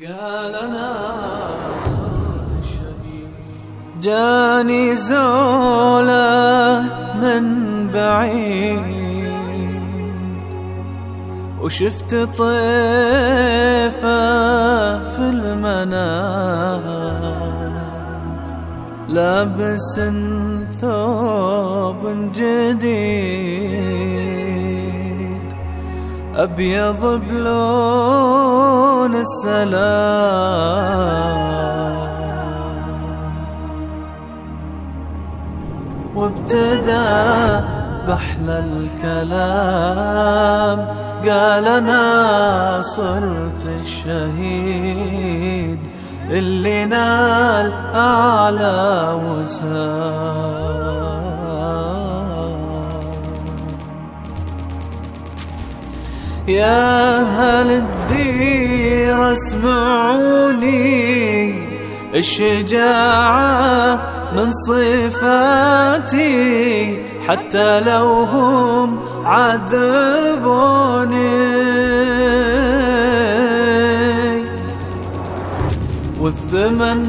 قال أنا صرت الشهيد جاني زولة من بعيد. وشفت طيفة في المنام. لابس ثوب جديد. أبيض بلون السلام. وابتدى بحلى الكلام. قال أنا صرت الشهيد اللي نال أعلى وسام. يا أهل الدير اسمعوني. الشجاعة من صفاتي حتى لو هم عذبوني. والثمن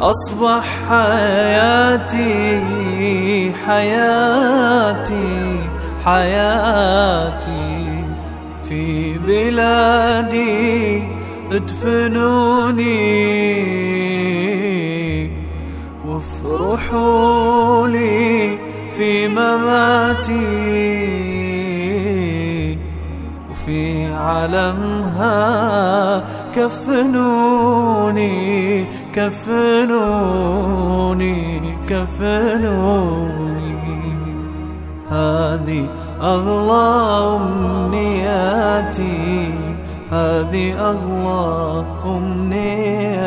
أصبح حياتي حياتي حياتي. في بلادي ادفنوني. وافرحوا لي في مماتي. وفي علمها كفنوني كفنوني كفنوني. هذه أغلى أمنياتي هذه أغلى أمنياتي